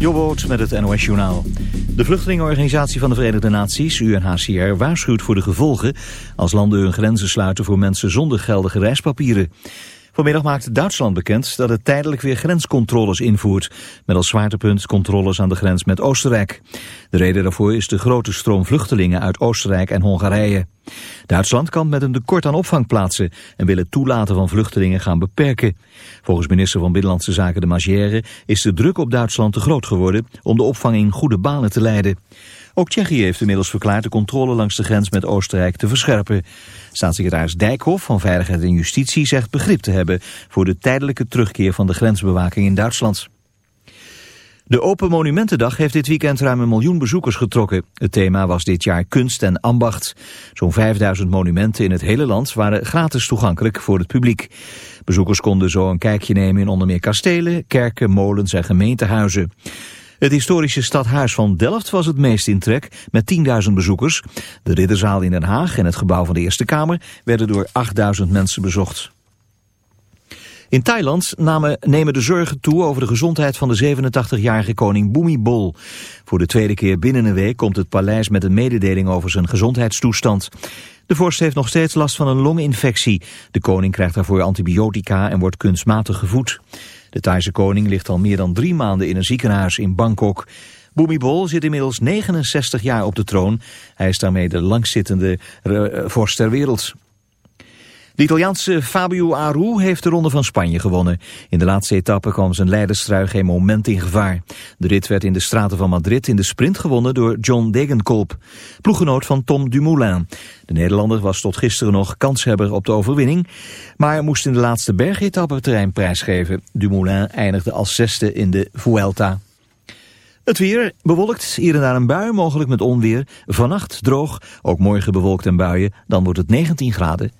Jobboot met het NOS Journaal. De vluchtelingenorganisatie van de Verenigde Naties, UNHCR, waarschuwt voor de gevolgen als landen hun grenzen sluiten voor mensen zonder geldige reispapieren. Vanmiddag maakte Duitsland bekend dat het tijdelijk weer grenscontroles invoert. Met als zwaartepunt controles aan de grens met Oostenrijk. De reden daarvoor is de grote stroom vluchtelingen uit Oostenrijk en Hongarije. Duitsland kan met een tekort aan opvangplaatsen en wil het toelaten van vluchtelingen gaan beperken. Volgens minister van Binnenlandse Zaken de Magière is de druk op Duitsland te groot geworden om de opvang in goede banen te leiden. Ook Tsjechië heeft inmiddels verklaard de controle langs de grens met Oostenrijk te verscherpen. Staatssecretaris Dijkhoff van Veiligheid en Justitie zegt begrip te hebben voor de tijdelijke terugkeer van de grensbewaking in Duitsland. De Open Monumentendag heeft dit weekend ruim een miljoen bezoekers getrokken. Het thema was dit jaar kunst en ambacht. Zo'n 5000 monumenten in het hele land waren gratis toegankelijk voor het publiek. Bezoekers konden zo een kijkje nemen in onder meer kastelen, kerken, molens en gemeentehuizen. Het historische stadhuis van Delft was het meest in trek, met 10.000 bezoekers. De Ridderzaal in Den Haag en het gebouw van de Eerste Kamer werden door 8.000 mensen bezocht. In Thailand namen, nemen de zorgen toe over de gezondheid van de 87-jarige koning Bhumibol. Voor de tweede keer binnen een week komt het paleis met een mededeling over zijn gezondheidstoestand. De vorst heeft nog steeds last van een longinfectie. De koning krijgt daarvoor antibiotica en wordt kunstmatig gevoed. De Thaise koning ligt al meer dan drie maanden in een ziekenhuis in Bangkok. Bhumibol zit inmiddels 69 jaar op de troon. Hij is daarmee de langzittende uh, vorst ter wereld. De Italiaanse Fabio Aru heeft de Ronde van Spanje gewonnen. In de laatste etappe kwam zijn leiderstrui geen moment in gevaar. De rit werd in de straten van Madrid in de sprint gewonnen door John Degenkolb, ploeggenoot van Tom Dumoulin. De Nederlander was tot gisteren nog kanshebber op de overwinning, maar moest in de laatste bergetappe terrein prijsgeven. Dumoulin eindigde als zesde in de Vuelta. Het weer bewolkt, hier en daar een bui, mogelijk met onweer. Vannacht droog, ook morgen bewolkt en buien. Dan wordt het 19 graden.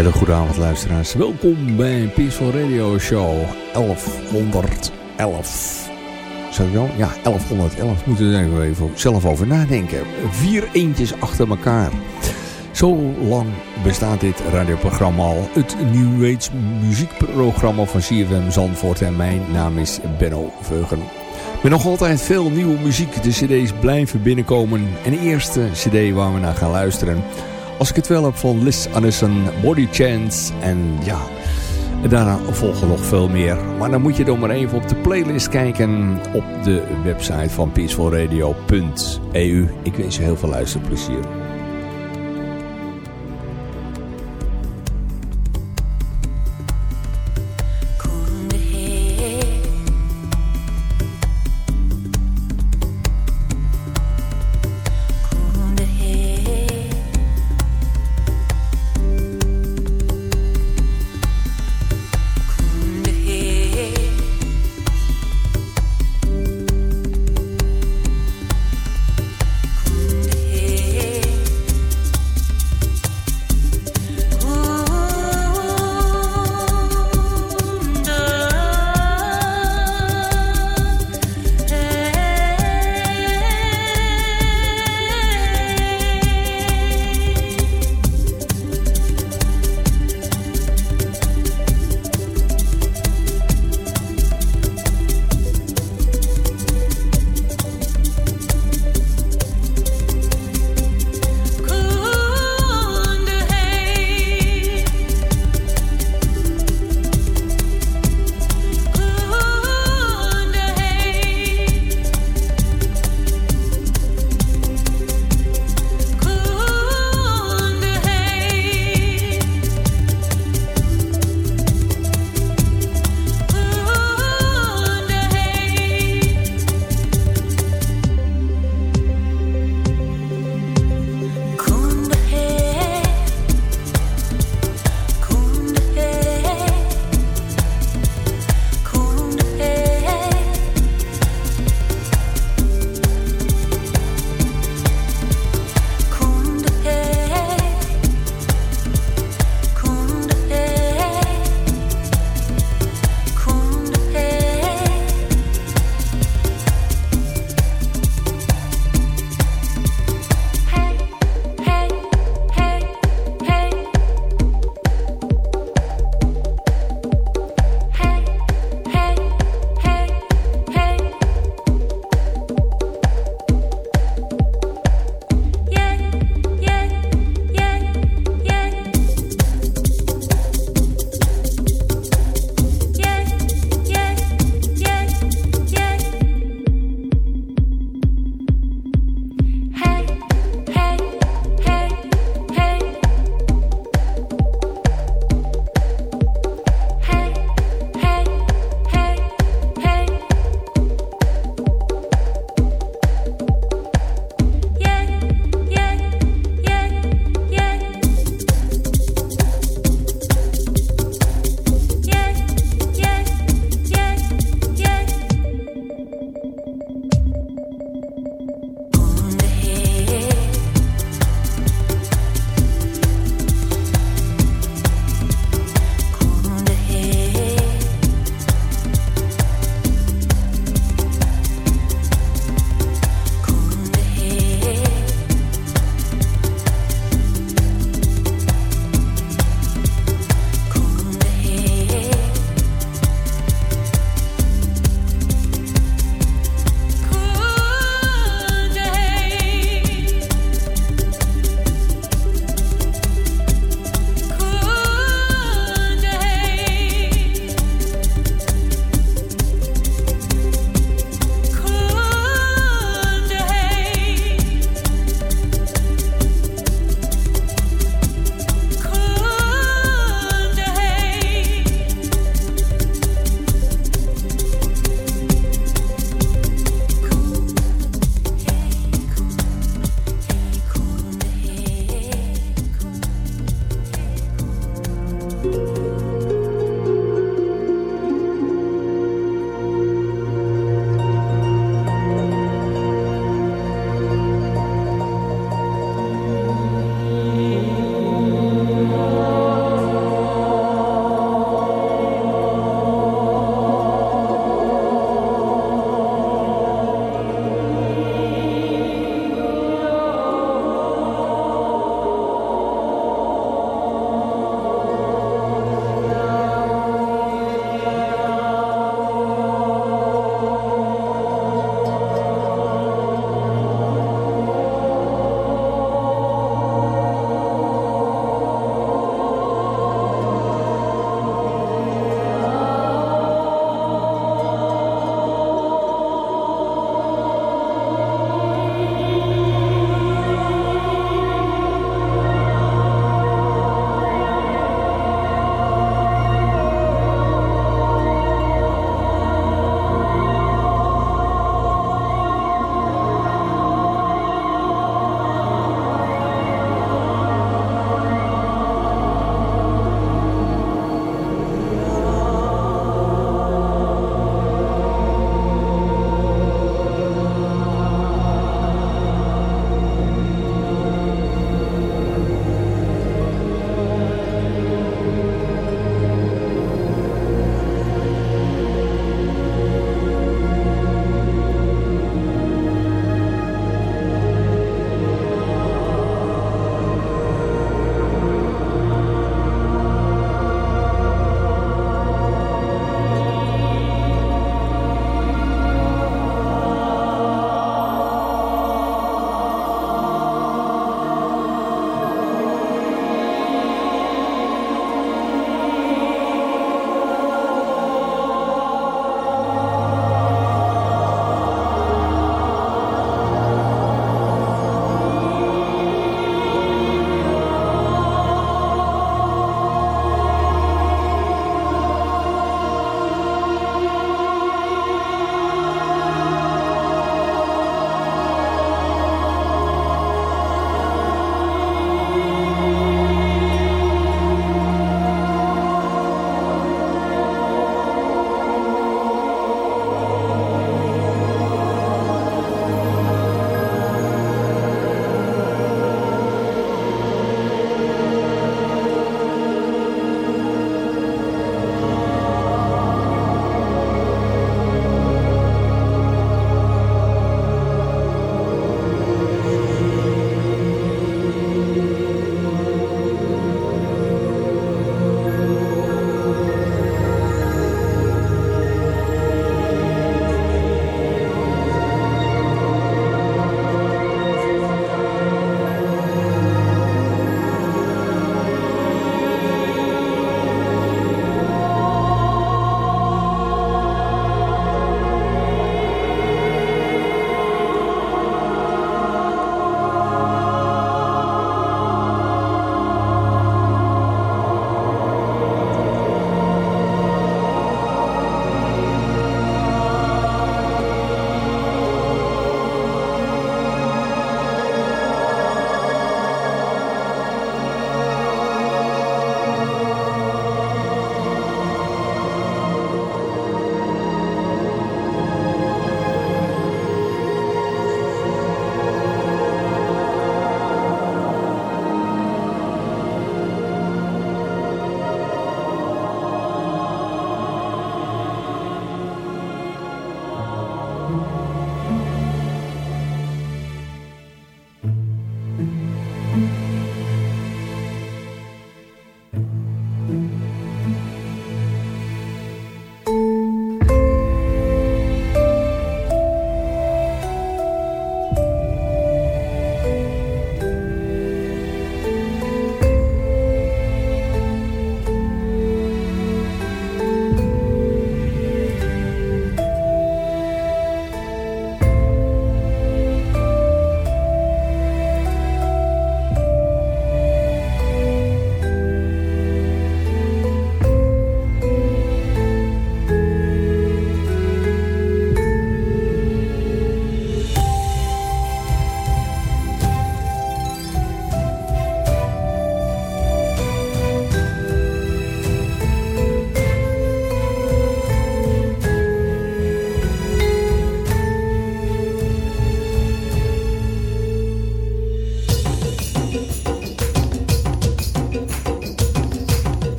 Hele goede avond luisteraars. Welkom bij Peaceful Radio Show 1111. Zeg ik wel? Ja, 1111. Moeten we er even zelf over nadenken. Vier eentjes achter elkaar. Zo lang bestaat dit radioprogramma al. Het New Age muziekprogramma van CFM Zandvoort. En mijn naam is Benno Veugen. Met nog altijd veel nieuwe muziek. De cd's blijven binnenkomen. En de eerste cd waar we naar gaan luisteren... Als ik het wel heb van Liz Anderson, Body Chance en ja, daarna volgen nog veel meer. Maar dan moet je dan maar even op de playlist kijken op de website van peacefulradio.eu. Ik wens je heel veel luisterplezier.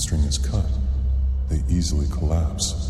The string is cut, they easily collapse.